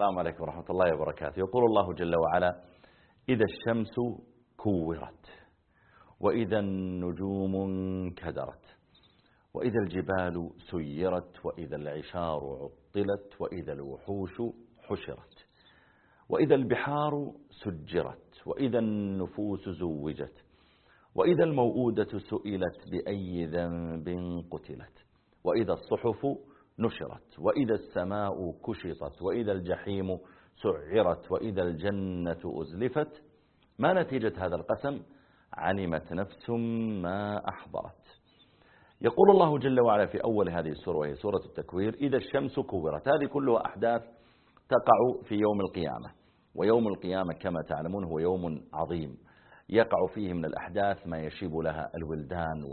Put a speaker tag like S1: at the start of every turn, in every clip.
S1: السلام عليكم ورحمة الله وبركاته. يقول الله جل وعلا إذا الشمس كورت وإذا النجوم انكدرت وإذا الجبال سيرت وإذا العشار عطلت وإذا الوحوش حشرت وإذا البحار سجرت وإذا النفوس زوجت وإذا الموؤودة سئلت بأي ذنب قتلت وإذا الصحف نشرت وإذا السماء كشطت وإذا الجحيم سعرت وإذا الجنة أزلفت. ما نتيجة هذا القسم؟ علمت نفس ما أحضرت. يقول الله جل وعلا في أول هذه السورة وهي سورة التكوير إذا الشمس كورت هذه كلها أحداث تقع في يوم القيامة. ويوم القيامة كما تعلمون هو يوم عظيم. يقع فيه من الأحداث ما يشيب لها الولدان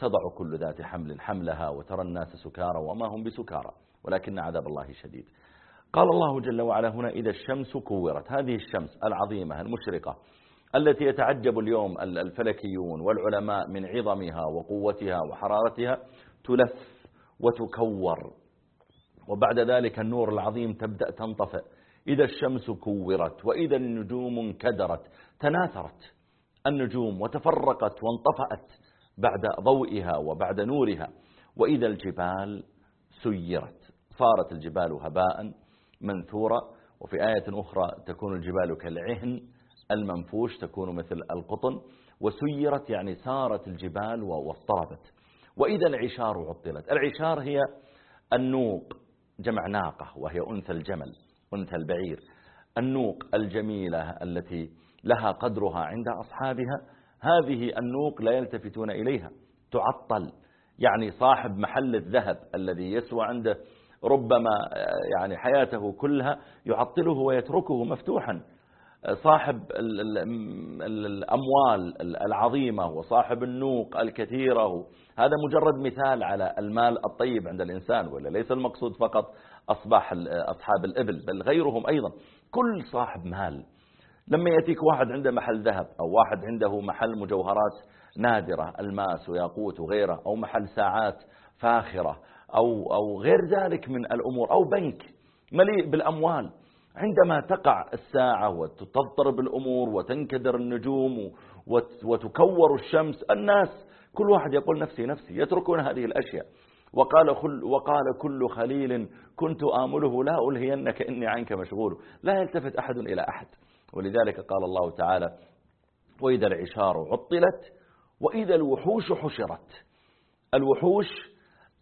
S1: وتضع كل ذات حمل حملها وترى الناس سكارى وما هم بسكارى ولكن عذاب الله شديد. قال الله جل وعلا هنا إذا الشمس كورت. هذه الشمس العظيمة المشرقة التي يتعجب اليوم الفلكيون والعلماء من عظمها وقوتها وحرارتها تلف وتكور. وبعد ذلك النور العظيم تبدأ تنطفئ. إذا الشمس كورت وإذا النجوم انكدرت. تناثرت النجوم وتفرقت وانطفأت. بعد ضوئها وبعد نورها. وإذا الجبال سيرت صارت الجبال هباء منثورا وفي آية أخرى تكون الجبال كالعهن المنفوش تكون مثل القطن. وسيرت يعني سارت الجبال واضطربت وإذا العشار عطلت. العشار هي النوق جمع ناقة وهي أنثى الجمل أنثى البعير. النوق الجميلة التي لها قدرها عند أصحابها. هذه النوق لا يلتفتون إليها. تعطل. يعني صاحب محل الذهب الذي يسوى عنده ربما يعني حياته كلها يعطله ويتركه مفتوحا. صاحب الأموال العظيمة وصاحب النوق الكثيرة. هذا مجرد مثال على المال الطيب عند الإنسان ولا ليس المقصود فقط أصبح أصحاب الإبل بل غيرهم أيضا. كل صاحب مال لما يأتيك واحد عنده محل ذهب أو واحد عنده محل مجوهرات نادرة ألماس وياقوت وغيره أو محل ساعات فاخرة أو, أو غير ذلك من الأمور أو بنك مليء بالأموال عندما تقع الساعة وتضطرب الأمور وتنكدر النجوم وتكور الشمس الناس كل واحد يقول نفسي نفسي يتركون هذه الأشياء. وقال, خل وقال كل خليل كنت آمله لا ألهينك إني عنك مشغول. لا يلتفت أحد إلى أحد. ولذلك قال الله تعالى وإذا العشار عطلت وإذا الوحوش حشرت. الوحوش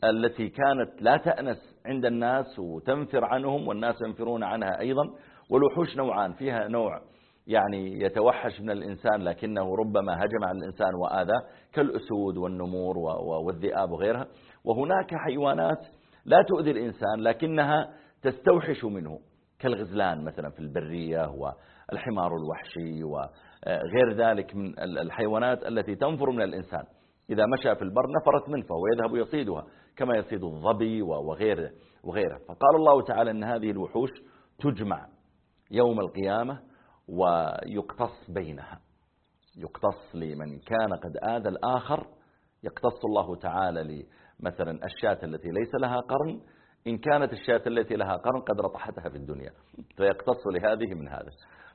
S1: التي كانت لا تأنس عند الناس وتنفر عنهم والناس ينفرون عنها أيضا. والوحوش نوعان فيها نوع يعني يتوحش من الإنسان لكنه ربما هجم على الإنسان وآذى كالأسود والنمور والذئاب وغيرها. وهناك حيوانات لا تؤذي الإنسان لكنها تستوحش منه. كالغزلان مثلا في البرية والحمار الوحشي وغير ذلك من الحيوانات التي تنفر من الإنسان. إذا مشى في البر نفرت منه فهو يذهب يصيدها كما يصيد الظبي وغيره, وغيره. فقال الله تعالى أن هذه الوحوش تجمع يوم القيامة ويقتص بينها. يقتص لمن كان قد آذى الآخر. يقتص الله تعالى لمثلا الشاة التي ليس لها قرن. إن كانت الشاة التي لها قرن قد رطحتها في الدنيا فيقتص لهذه من هذا.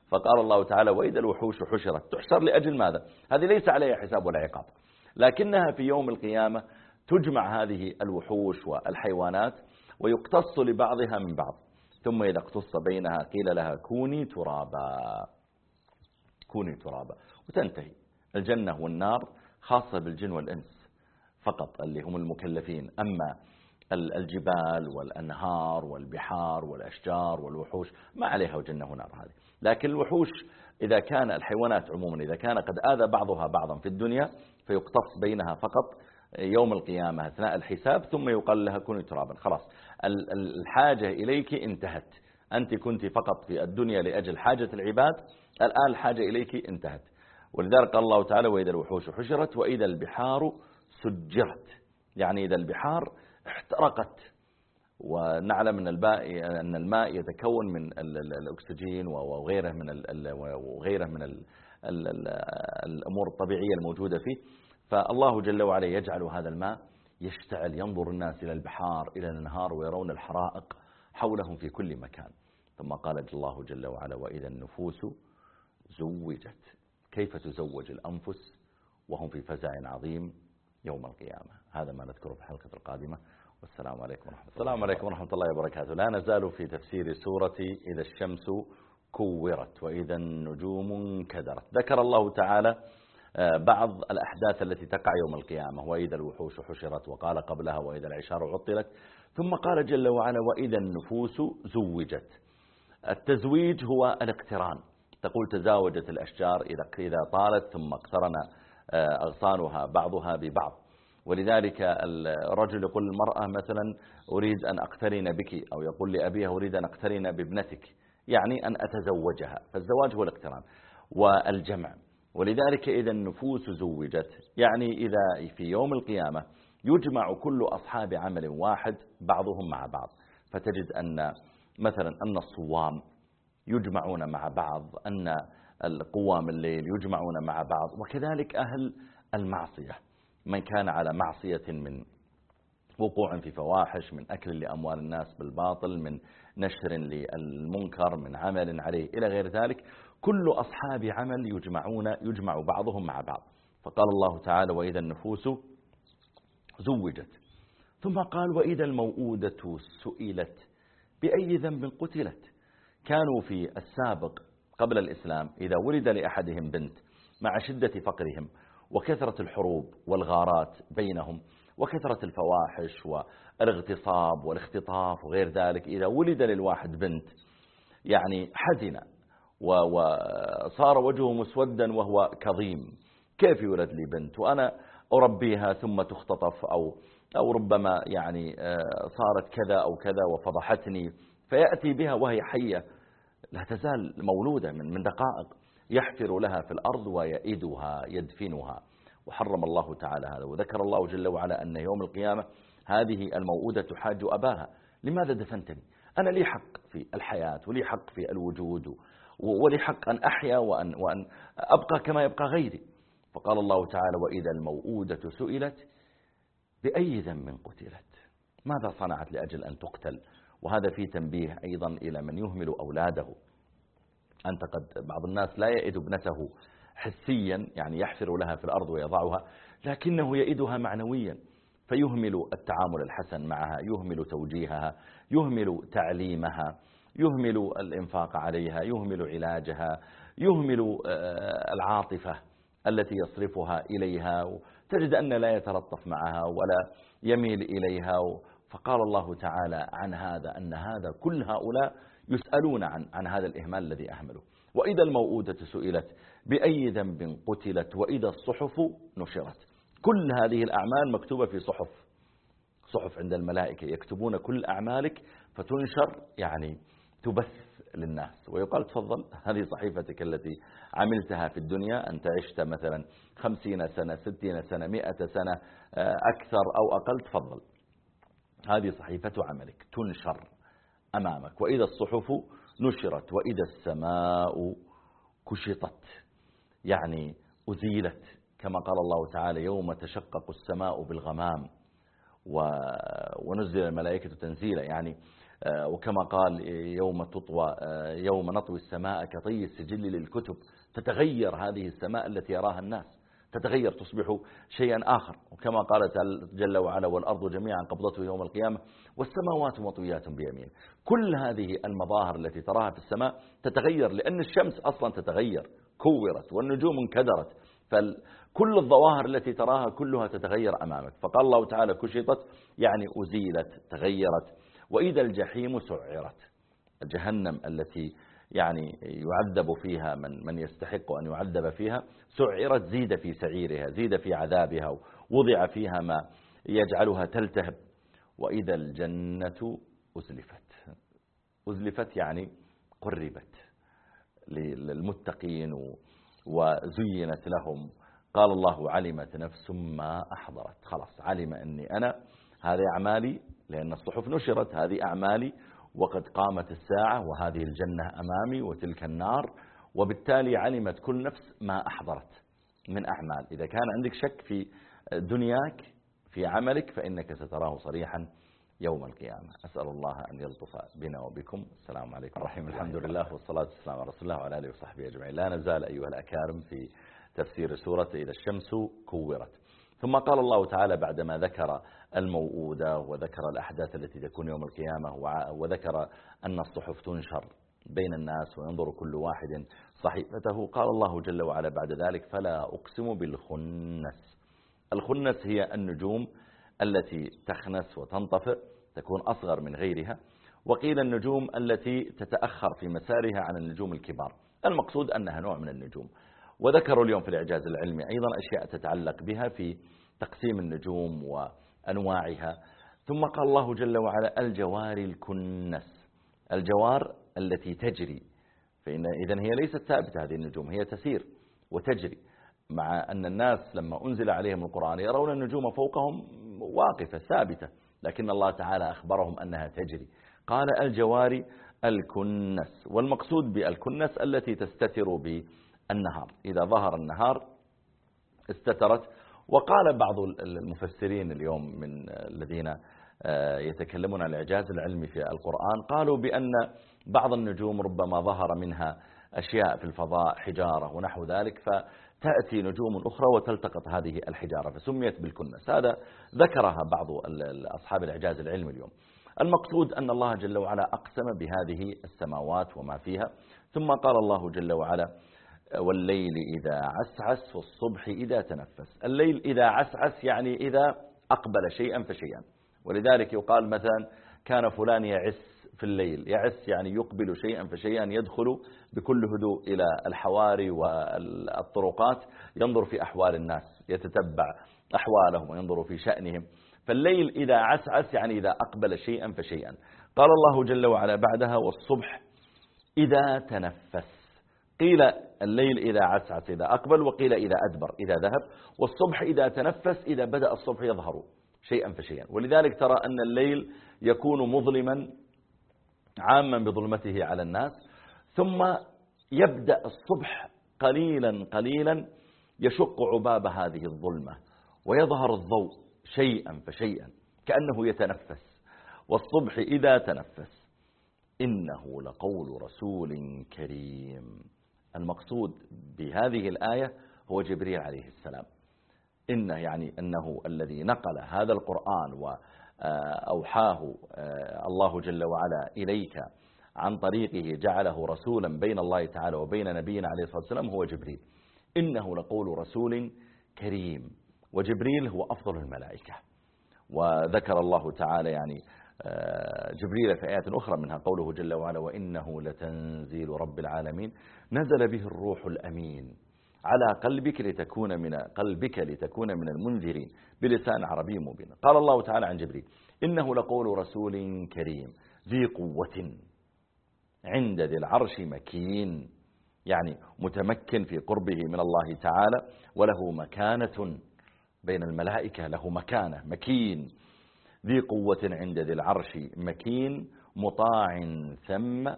S1: فقال الله تعالى وإذا الوحوش حشرت تحشر لأجل ماذا؟ هذه ليس عليها حساب ولا عقاب لكنها في يوم القيامة تجمع هذه الوحوش والحيوانات ويقتص لبعضها من بعض ثم إذا اقتص بينها قيل لها كوني ترابا كوني ترابا. وتنتهي. الجنة والنار خاصة بالجن والإنس فقط اللي هم المكلفين. أما الجبال والأنهار والبحار والأشجار والوحوش ما عليها جنة ونار هذه. لكن الوحوش إذا كان الحيوانات عموما إذا كان قد آذى بعضها بعضا في الدنيا فيقتص بينها فقط يوم القيامة أثناء الحساب ثم يقال لها كوني ترابا. خلاص. الحاجة إليك انتهت. أنت كنت فقط في الدنيا لأجل حاجة العباد الآن الحاجة إليك انتهت. ولذلك قال الله تعالى وإذا الوحوش حشرت وإذا البحار سجرت. يعني إذا البحار احترقت. ونعلم أن الماء أن الماء يتكون من الأكسجين وغيره من وغيره من الأمور الطبيعية الموجودة فيه. فالله جل وعلا يجعل هذا الماء يشتعل ينظر الناس إلى البحار إلى النهار ويرون الحرائق حولهم في كل مكان. ثم قال الله جل وعلا وإذا النفوس زوجت. كيف تزوج الأنفس؟ وهم في فزع عظيم. يوم القيامة. هذا ما نذكره في الحلقة القادمة. والسلام عليكم ورحمة الله السلام عليكم ورحمة الله وبركاته. لا نزال في تفسير سورة إذا الشمس كورت وإذا النجوم انكدرت. ذكر الله تعالى آه، بعض الأحداث التي تقع يوم القيامة. وإذا الوحوش حشرت وقال قبلها وإذا العشار عطلت. ثم قال جل وعلا وإذا النفوس زوجت. التزويج هو الاقتران. تقول تزاوجت الأشجار إذا طالت ثم اقترن أغصانها بعضها ببعض. ولذلك الرجل يقول للمرأة مثلا أريد أن أقترن بك. أو يقول لأبيها أريد أن أقترن بابنتك. يعني أن أتزوجها. فالزواج هو الاقتران والجمع. ولذلك إذا النفوس زوجت. يعني إذا في يوم القيامة يجمع كل أصحاب عمل واحد بعضهم مع بعض. فتجد أن مثلا أن الصوام يجمعون مع بعض أن القوام الليل يجمعون مع بعض وكذلك أهل المعصية. من كان على معصية من وقوع في فواحش من أكل لأموال الناس بالباطل من نشر للمنكر من عمل عليه إلى غير ذلك كل أصحاب عمل يجمعون يجمع بعضهم مع بعض. فقال الله تعالى وإذا النفوس زوجت ثم قال وإذا الموؤودة سئلت بأي ذنب قتلت كانوا في السابق قبل الإسلام إذا ولد لأحدهم بنت مع شدة فقرهم وكثرة الحروب والغارات بينهم وكثرة الفواحش والاغتصاب والاختطاف وغير ذلك إذا ولد للواحد بنت يعني حزن وصار وجهه مسودا وهو كظيم. كيف يولد لي بنت؟ وأنا أربيها ثم تختطف أو, أو ربما يعني آه، صارت كذا أو كذا وفضحتني فيأتي بها وهي حية لا تزال مولودة من من دقائق يحفر لها في الأرض ويئدها يدفنها. وحرم الله تعالى هذا. وذكر الله جل وعلا أن يوم القيامة هذه الموؤودة تحاج أباها. لماذا دفنتني؟ أنا لي حق في الحياة ولي حق في الوجود ولي حق أن أحيا وأن, وأن أبقى كما يبقى غيري. فقال الله تعالى وإذا الموؤودة سئلت بأي ذنب قتلت؟ ماذا صنعت لأجل أن تقتل؟ وهذا فيه تنبيه أيضا إلى من يهمل أولاده. أنت قد بعض الناس لا يئد ابنته حسيا يعني يحفر لها في الأرض ويضعها لكنه يئدها معنويا. فيهمل التعامل الحسن معها يهمل توجيهها يهمل تعليمها يهمل الإنفاق عليها يهمل علاجها يهمل آه، العاطفة التي يصرفها إليها. تجد أن لا يتلطف معها ولا يميل إليها. فقال الله تعالى عن هذا أن هذا كل هؤلاء يسألون عن, عن هذا الإهمال الذي أهمله. وإذا الموؤودة سئلت بأي ذنب قتلت وإذا الصحف نشرت. كل هذه الأعمال مكتوبة في صحف. صحف عند الملائكة يكتبون كل أعمالك فتنشر يعني تبث للناس. ويقال تفضل هذه صحيفتك التي عملتها في الدنيا أنت عشت مثلا خمسين سنة ستين سنة مئة سنة آه، أكثر أو أقل تفضل. هذه صحيفة عملك تنشر أمامك. وإذا الصحف نشرت وإذا السماء كشطت يعني أزيلت كما قال الله تعالى يوم تشقق السماء بالغمام ونزل الملائكة تنزيلا. يعني آه، وكما قال يوم تطوى آه، يوم نطوي السماء كطي السجل للكتب تتغير هذه السماء التي يراها الناس. تتغير تصبح شيئا آخر. وكما قال جل وعلا والأرض جميعا قبضته يوم القيامة والسماوات مطويات بيمين. كل هذه المظاهر التي تراها في السماء تتغير لأن الشمس أصلا تتغير كورت والنجوم انكدرت. فكل الظواهر التي تراها كلها تتغير أمامك. فقال الله تعالى كشطت يعني أزيلت تغيرت. وإذا الجحيم سعرت. جهنم التي يعني يعذب فيها من, من يستحق أن يعذب فيها. سعرت زيد في سعيرها زيد في عذابها وضع فيها ما يجعلها تلتهب. وإذا الجنة أزلفت. أزلفت يعني قربت للمتقين وزينت لهم. قال الله علمت نفس ما أحضرت. خلاص علم أني أنا هذه أعمالي لأن الصحف نشرت هذه أعمالي وقد قامت الساعة وهذه الجنة أمامي وتلك النار وبالتالي علمت كل نفس ما أحضرت من أعمال. إذا كان عندك شك في دنياك في عملك فإنك ستراه صريحا يوم القيامة. أسأل الله أن يلطف بنا وبكم. السلام عليكم الرحيم. الحمد لله والصلاة والسلام على رسول الله وعلى آله وصحبه أجمعين. لا نزال أيها الأكارم في تفسير سورة إذا الشمس كورت. ثم قال الله تعالى بعدما ذكر الموؤودة وذكر الأحداث التي تكون يوم القيامة وذكر أن الصحف تنشر بين الناس وينظر كل واحد صحيفته قال الله جل وعلا بعد ذلك فلا أقسم بالخنس. الخنس هي النجوم التي تخنس وتنطفئ تكون أصغر من غيرها وقيل النجوم التي تتأخر في مسارها عن النجوم الكبار. المقصود أنها نوع من النجوم. وذكروا اليوم في الإعجاز العلمي أيضا أشياء تتعلق بها في تقسيم النجوم وأنواعها. ثم قال الله جل وعلا الجوار الكنس الجوار التي تجري. فإن إذن هي ليست ثابتة هذه النجوم هي تسير وتجري مع أن الناس لما أنزل عليهم القرآن يرون النجوم فوقهم واقفة ثابتة لكن الله تعالى أخبرهم أنها تجري. قال الجوار الكنس والمقصود بالكنس التي تستتر بالنهار إذا ظهر النهار استترت. وقال بعض المفسرين اليوم من الذين آه، يتكلمون عن الإعجاز العلمي في القرآن قالوا بأن بعض النجوم ربما ظهر منها أشياء في الفضاء حجارة ونحو ذلك فتأتي نجوم أخرى وتلتقط هذه الحجارة فسميت بالكنس. هذا ذكرها بعض أصحاب الإعجاز العلمي اليوم. المقصود أن الله جل وعلا أقسم بهذه السماوات وما فيها ثم قال الله جل وعلا والليل إذا عسعس والصبح إذا تنفس. الليل إذا عسعس يعني إذا أقبل شيئا فشيئا. ولذلك يقال مثلا كان فلان يعس في الليل. يعس يعني يقبل شيئا فشيئا يدخل بكل هدوء إلى الحواري والطرقات ينظر في أحوال الناس يتتبع أحوالهم وينظر في شأنهم. فالليل إذا عسعس يعني إذا أقبل شيئا فشيئا. قال الله جل وعلا بعدها والصبح إذا تنفس. قيل الليل إذا عسعس إذا أقبل وقيل إذا أدبر إذا ذهب والصبح إذا تنفس إذا بدأ الصبح يظهر شيئا فشيئا. ولذلك ترى أن الليل يكون مظلما عاما بظلمته على الناس ثم يبدأ الصبح قليلا قليلا يشق عباب هذه الظلمة ويظهر الضوء شيئا فشيئا كأنه يتنفس. والصبح إذا تنفس إنه لقول رسول كريم. المقصود بهذه الآية هو جبريل عليه السلام. إنه يعني أنه الذي نقل هذا القرآن وأوحاه آه، الله جل وعلا إليك عن طريقه جعله رسولا بين الله تعالى وبين نبينا عليه الصلاة والسلام هو جبريل. إنه لقول رسول كريم. وجبريل هو أفضل الملائكة. وذكر الله تعالى يعني آه، جبريل في آيات أخرى منها قوله جل وعلا وإنه لتنزيل رب العالمين. نزل به الروح الأمين على قلبك لتكون من قلبك لتكون من المنذرين بلسان عربي مبين. قال الله تعالى عن جبريل إنه لقول رسول كريم ذي قوة عند ذي العرش مكين يعني متمكن في قربه من الله تعالى وله مكانة بين الملائكة له مكانة مكين. ذي قوة عند ذي العرش مكين مطاع ثم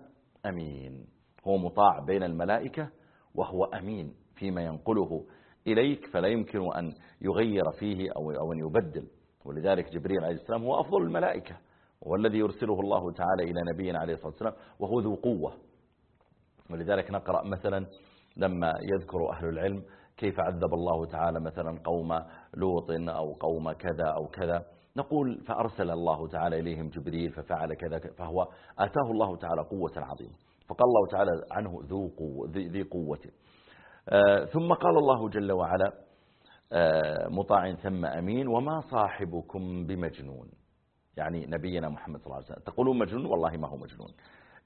S1: أمين. هو مطاع بين الملائكة وهو أمين فيما ينقله إليك فلا يمكن أن يغير فيه أو أن يبدل. ولذلك جبريل عليه السلام هو أفضل الملائكة وهو الذي يرسله الله تعالى إلى نبينا عليه الصلاة والسلام وهو ذو قوة. ولذلك نقرأ مثلا لما يذكر أهل العلم كيف عذب الله تعالى مثلا قوم لوط أو قوم كذا أو كذا. نقول فأرسل الله تعالى إليهم جبريل ففعل كذا فهو آتاه الله تعالى قوة عظيمة. فقال الله تعالى عنه ذو قوة ذي قوة. آه، ثم قال الله جل وعلا آه، مطاع ثم أمين وما صاحبكم بمجنون. يعني نبينا محمد صلى الله عليه وسلم تقولون مجنون؟ والله ما هو مجنون.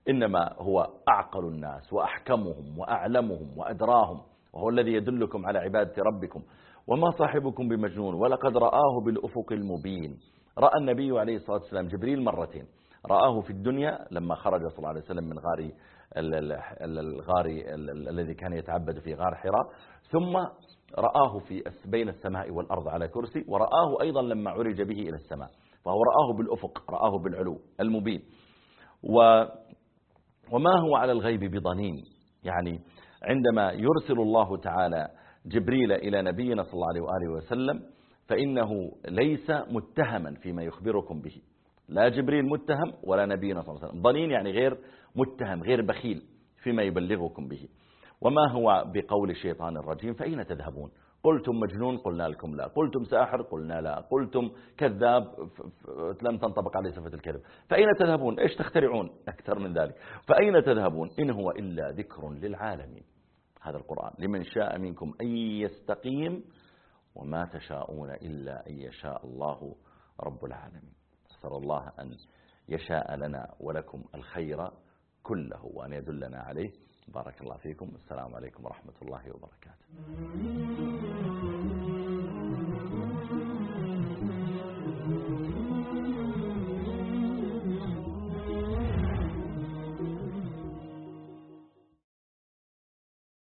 S1: إنما هو أعقل الناس وأحكمهم وأعلمهم وأدراهم. وهو الذي يدلكم على عبادة ربكم. وما صاحبكم بمجنون ولقد رآه بالأفق المبين. رأى النبي عليه الصلاة والسلام جبريل مرتين. رآه في الدنيا لما خرج صلى الله عليه وسلم من غار الغار الذي كان يتعبد في غار حراء. ثم رآه في بين السماء والأرض على كرسي ورآه أيضا لما عرج به إلى السماء. فهو رآه بالأفق رآه بالعلو المبين. و وما هو على الغيب بضنين؟ يعني عندما يرسل الله تعالى جبريل إلى نبينا صلى الله عليه وآله وسلم فإنه ليس متهما فيما يخبركم به. لا جبريل متهم ولا نبينا صلى الله عليه وسلم. ضنين يعني غير متهم غير بخيل فيما يبلغكم به. وما هو بقول الشيطان الرجيم؟ فأين تذهبون؟ قلتم مجنون؟ قلنا لكم لا. قلتم ساحر؟ قلنا لا. قلتم كذاب؟ لم تنطبق عليه صفة الكذب. فأين تذهبون؟ إيش تخترعون؟ أكثر من ذلك. فأين تذهبون؟ إن هو إلا ذكر للعالمين. هذا القرآن. لمن شاء منكم أن يستقيم وما تشاءون إلا أن يشاء الله رب العالمين. أسأل الله أن يشاء لنا ولكم الخير كله وأن يدلنا عليه. بارك الله فيكم. السلام عليكم ورحمة الله وبركاته.